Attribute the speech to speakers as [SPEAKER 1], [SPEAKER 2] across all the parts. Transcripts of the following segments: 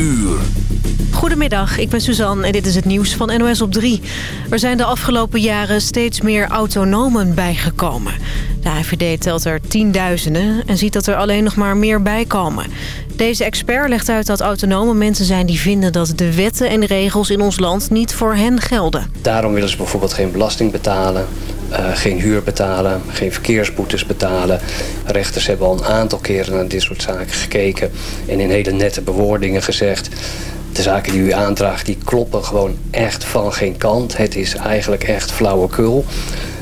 [SPEAKER 1] uur.
[SPEAKER 2] Goedemiddag, ik ben Suzanne en dit is het nieuws van NOS op 3. Er zijn de afgelopen jaren steeds meer autonomen bijgekomen. De AVD telt er tienduizenden en ziet dat er alleen nog maar meer bijkomen. Deze expert legt uit dat autonome mensen zijn die vinden dat de wetten en regels in ons land niet voor hen gelden.
[SPEAKER 3] Daarom willen ze bijvoorbeeld geen belasting betalen, uh, geen huur betalen, geen verkeersboetes betalen. Rechters hebben al een aantal keren naar dit soort zaken gekeken en in hele nette bewoordingen gezegd de zaken die u aandraagt, die kloppen gewoon echt van geen kant. Het is eigenlijk echt flauwekul.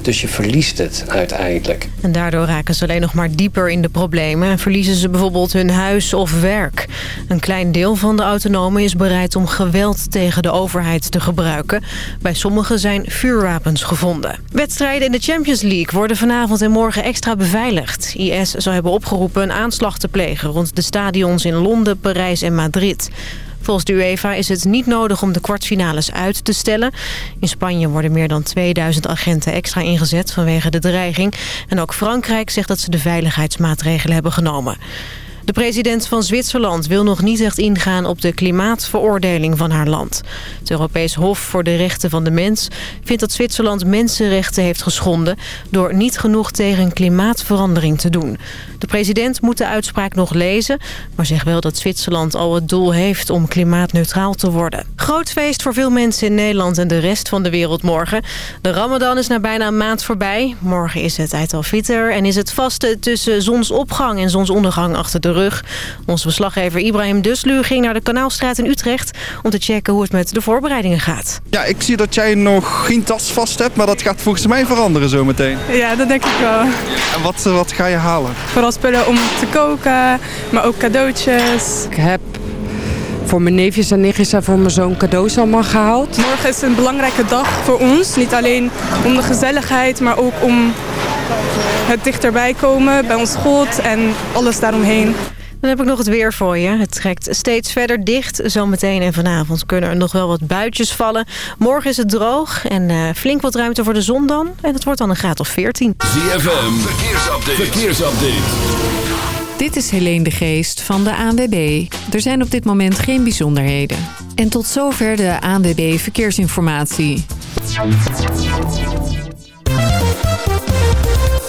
[SPEAKER 3] Dus je verliest het uiteindelijk.
[SPEAKER 2] En daardoor raken ze alleen nog maar dieper in de problemen... en verliezen ze bijvoorbeeld hun huis of werk. Een klein deel van de autonomen is bereid om geweld tegen de overheid te gebruiken. Bij sommigen zijn vuurwapens gevonden. Wedstrijden in de Champions League worden vanavond en morgen extra beveiligd. IS zou hebben opgeroepen een aanslag te plegen... rond de stadions in Londen, Parijs en Madrid... Volgens de UEFA is het niet nodig om de kwartfinales uit te stellen. In Spanje worden meer dan 2000 agenten extra ingezet vanwege de dreiging. En ook Frankrijk zegt dat ze de veiligheidsmaatregelen hebben genomen. De president van Zwitserland wil nog niet echt ingaan op de klimaatveroordeling van haar land. Het Europees Hof voor de Rechten van de Mens vindt dat Zwitserland mensenrechten heeft geschonden... door niet genoeg tegen klimaatverandering te doen. De president moet de uitspraak nog lezen, maar zegt wel dat Zwitserland al het doel heeft om klimaatneutraal te worden. Groot feest voor veel mensen in Nederland en de rest van de wereld morgen. De ramadan is na bijna een maand voorbij. Morgen is het Eid al-Fitr en is het vaste tussen zonsopgang en zonsondergang achter de rug. Onze verslaggever Ibrahim Duslu ging naar de Kanaalstraat in Utrecht... om te checken hoe het met de voorbereidingen gaat.
[SPEAKER 4] Ja, ik zie dat jij nog geen tas vast hebt, maar dat gaat volgens mij veranderen zometeen.
[SPEAKER 5] Ja, dat denk ik wel.
[SPEAKER 4] En wat, wat ga je halen?
[SPEAKER 5] Vooral spullen om te koken, maar ook cadeautjes.
[SPEAKER 6] Ik heb voor mijn neefjes en nichtjes en voor mijn zoon cadeaus allemaal gehaald.
[SPEAKER 5] Morgen is een belangrijke dag voor ons. Niet alleen om de gezelligheid, maar ook om het dichterbij komen bij ons God en alles daaromheen.
[SPEAKER 2] Dan heb ik nog het weer voor je. Het trekt steeds verder dicht. Zometeen en vanavond kunnen er nog wel wat buitjes vallen. Morgen is het droog en uh, flink wat ruimte voor de zon dan. En het wordt dan een graad of 14.
[SPEAKER 1] ZFM, verkeersupdate. verkeersupdate.
[SPEAKER 7] Dit is Helene de Geest van de ANWB. Er zijn op dit moment geen bijzonderheden. En tot zover de ANWB Verkeersinformatie.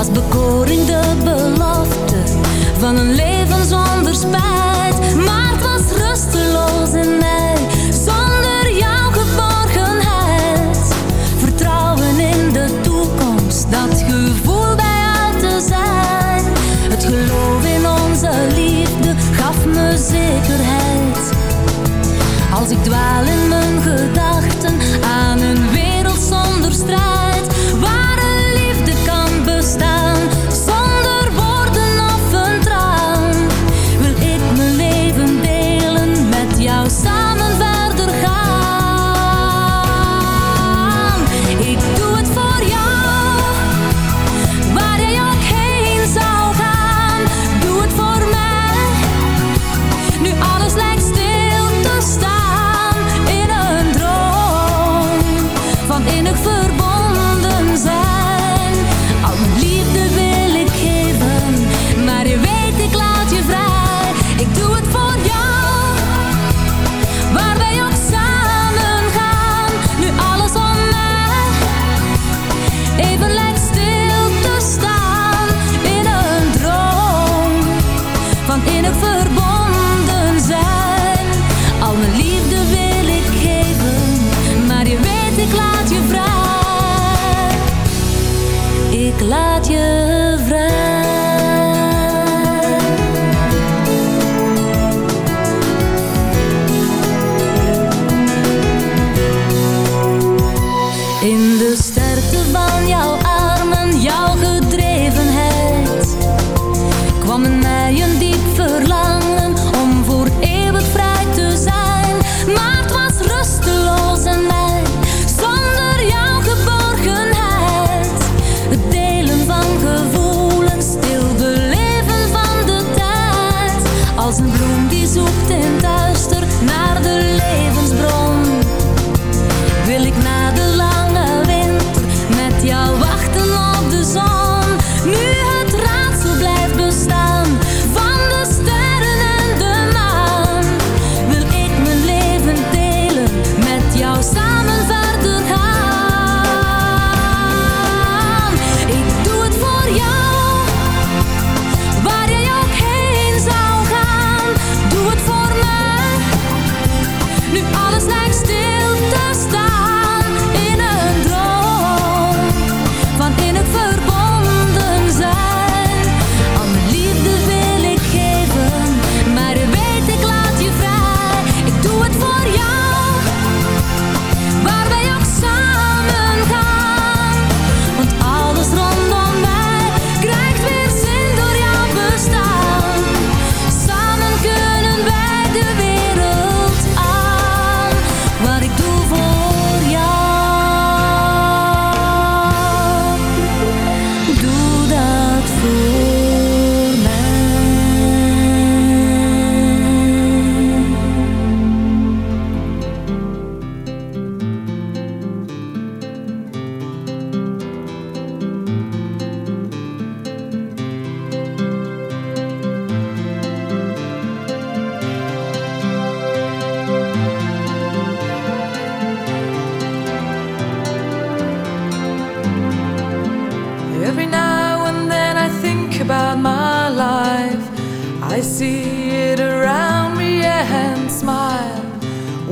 [SPEAKER 8] Was bekoring de belofte van een leven zonder spijt. Maar het was rusteloos in mij, zonder jouw geborgenheid. Vertrouwen in de toekomst, dat gevoel bij jou te zijn. Het geloof in onze liefde gaf me zekerheid. Als ik dwaal in mijn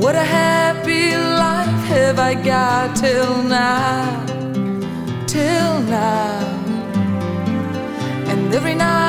[SPEAKER 9] What a happy life have I got till now, till now. And every night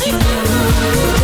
[SPEAKER 8] you.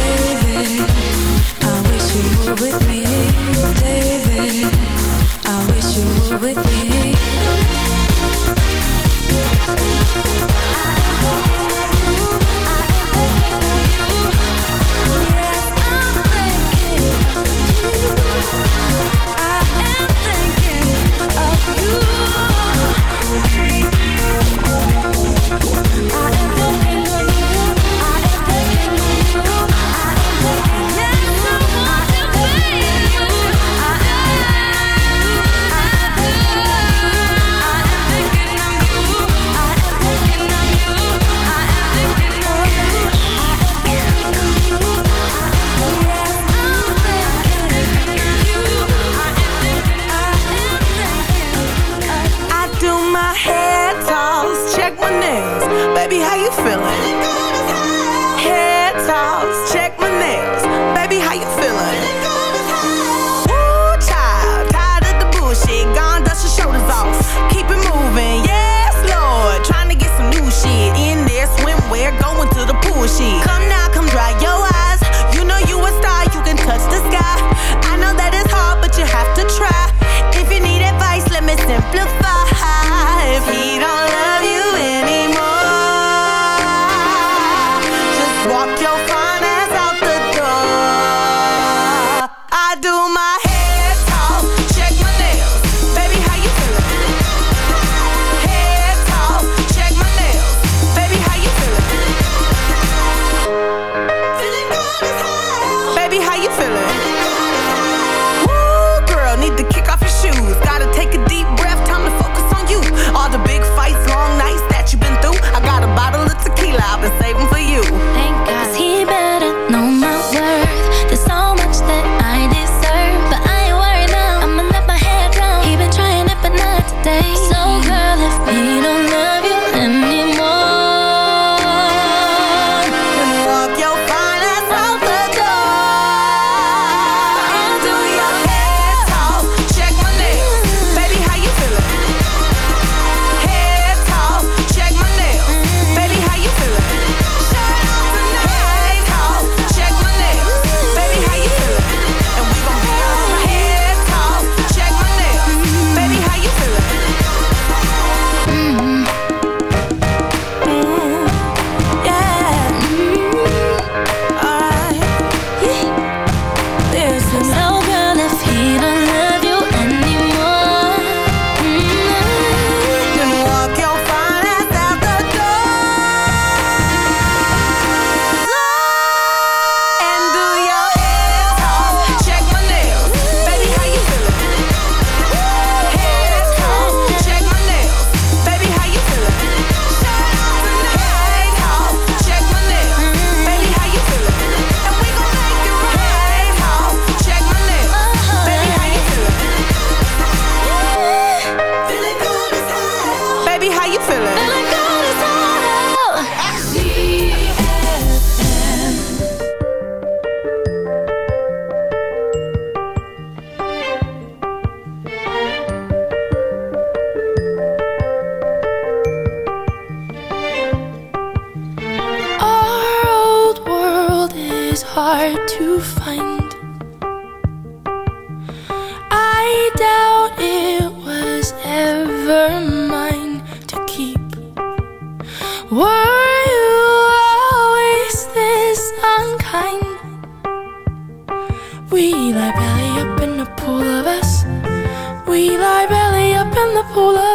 [SPEAKER 10] Hard to find. I doubt it was ever mine to keep. Were you always this unkind? We lie belly up in the pool of us. We lie belly up in the pool of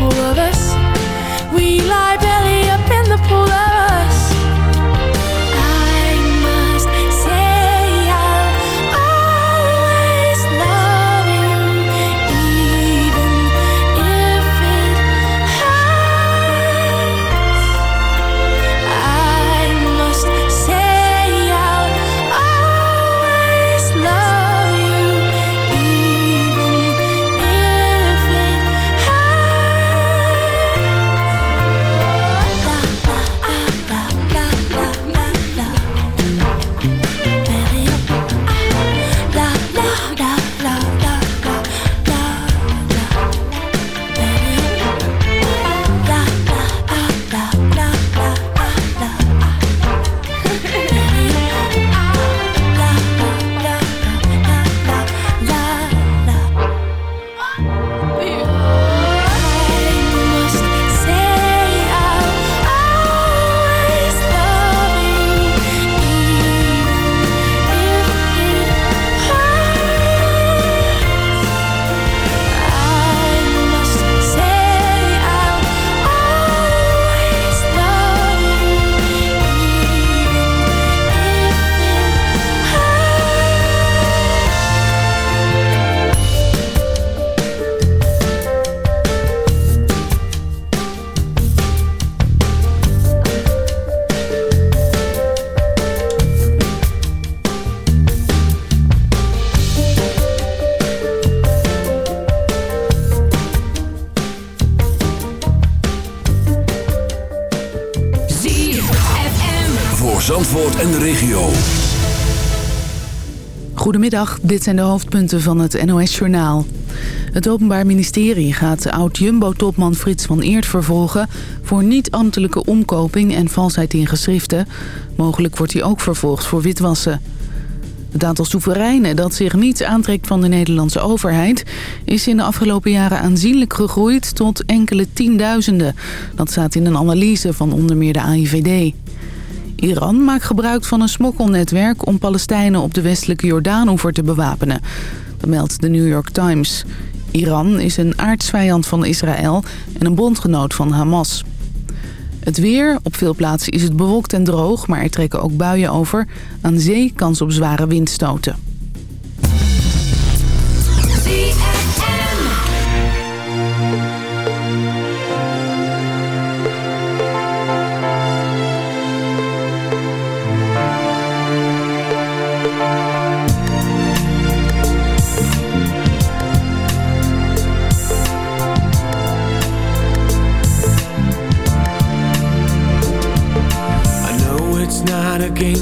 [SPEAKER 10] all of us.
[SPEAKER 1] Regio.
[SPEAKER 11] Goedemiddag, dit zijn de hoofdpunten van het NOS-journaal. Het Openbaar Ministerie gaat oud-Jumbo-topman Frits van Eert vervolgen... voor niet-ambtelijke omkoping en valsheid in geschriften. Mogelijk wordt hij ook vervolgd voor witwassen. Het aantal soevereinen dat zich niets aantrekt van de Nederlandse overheid... is in de afgelopen jaren aanzienlijk gegroeid tot enkele tienduizenden. Dat staat in een analyse van onder meer de AIVD. Iran maakt gebruik van een smokkelnetwerk om Palestijnen op de westelijke Jordaanoever te bewapenen. Meldt de New York Times. Iran is een aardsvijand van Israël en een bondgenoot van Hamas. Het weer. Op veel plaatsen is het bewolkt en droog, maar er trekken ook buien over. Aan zee kans op zware windstoten.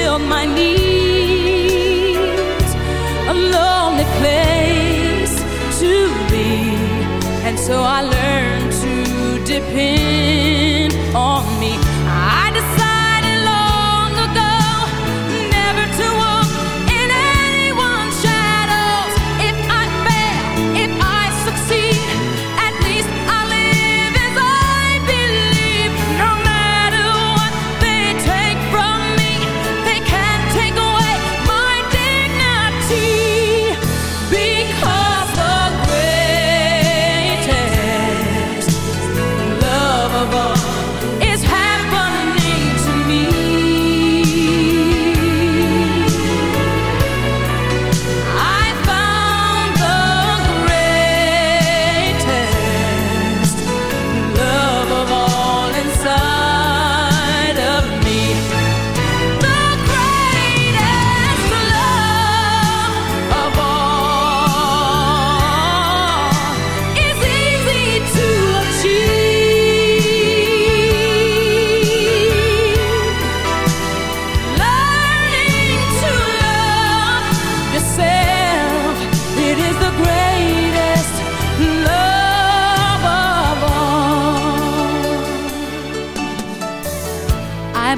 [SPEAKER 8] fulfilled my needs. A lonely place to be. And so I learned to depend on me.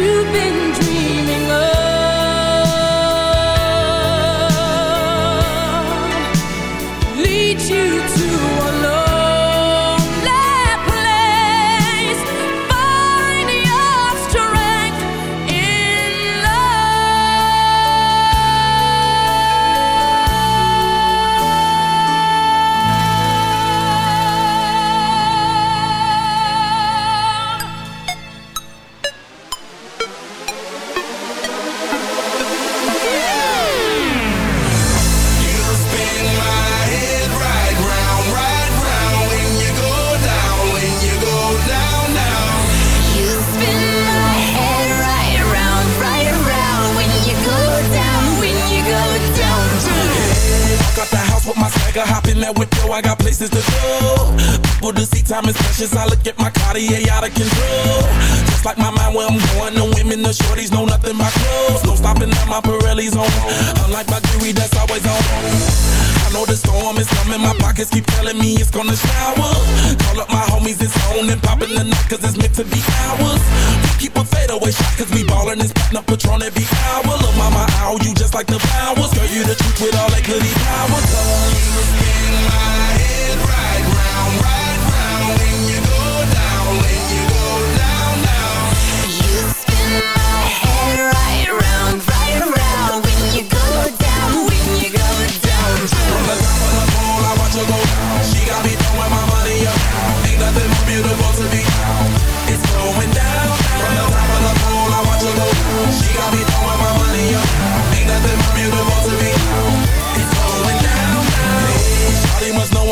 [SPEAKER 12] you've been dreaming diamonds precious. I look at my Cartier out of control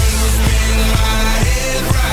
[SPEAKER 12] Spin my head right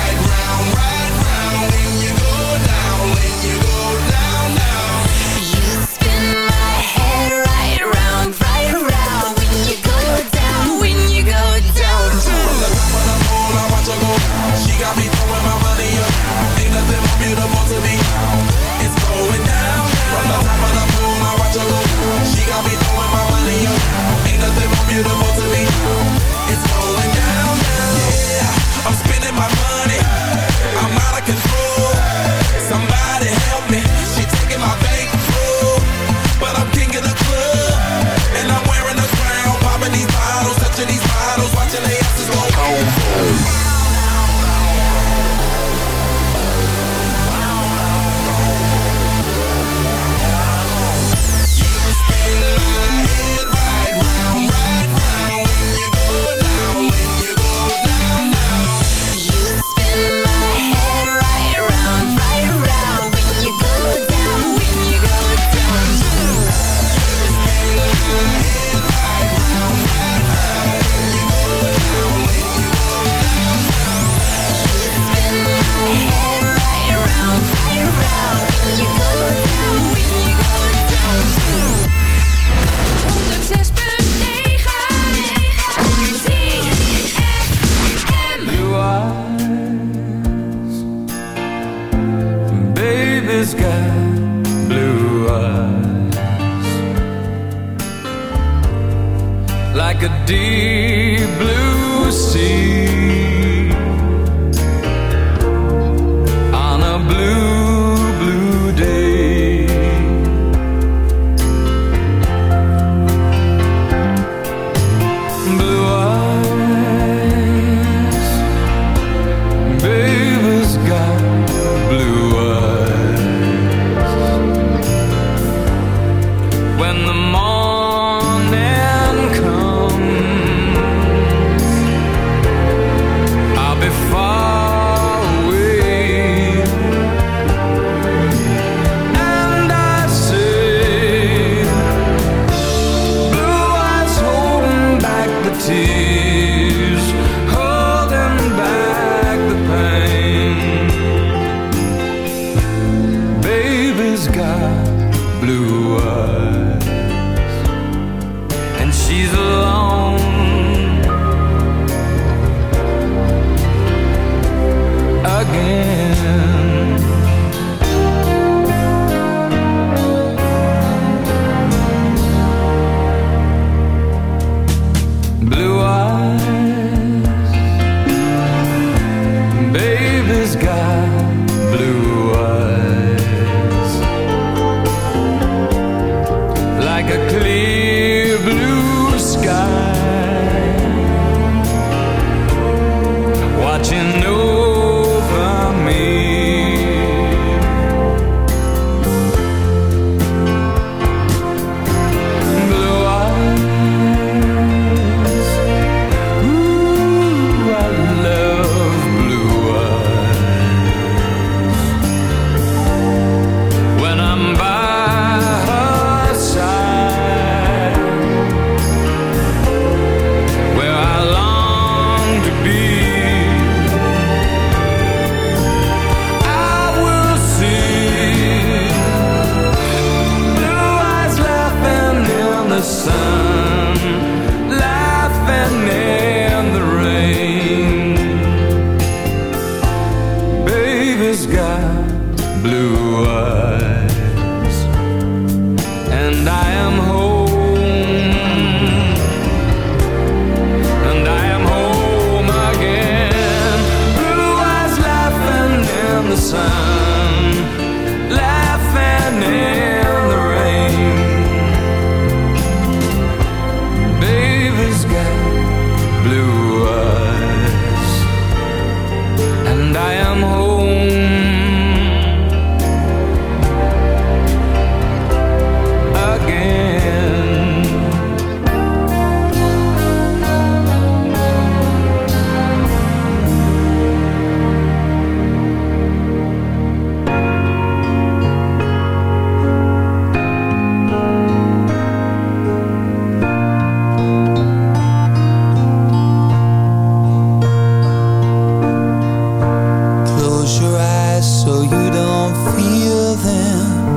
[SPEAKER 12] them.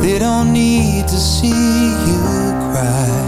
[SPEAKER 12] They
[SPEAKER 13] don't need to see you cry.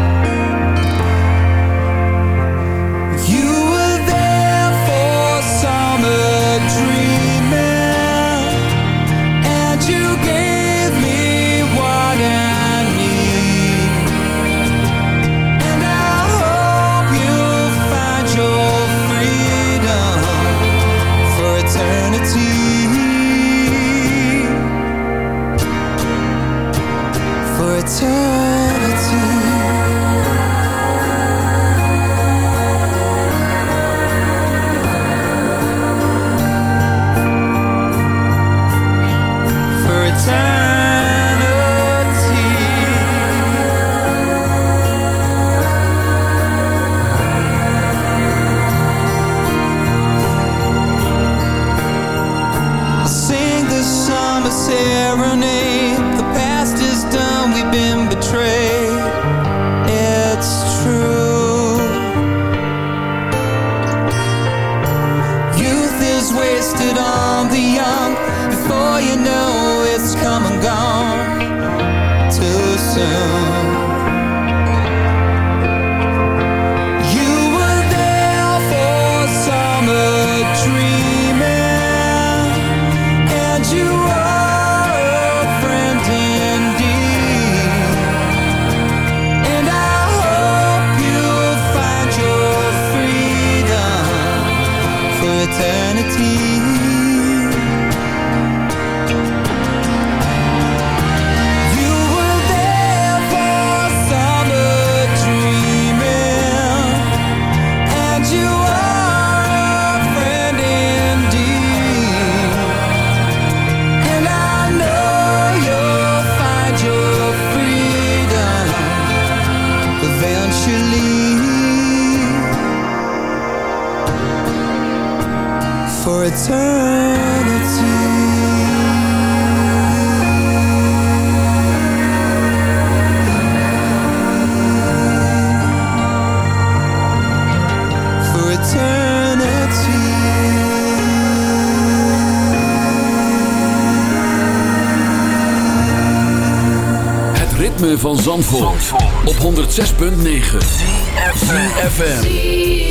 [SPEAKER 1] Op 106.9 CFFM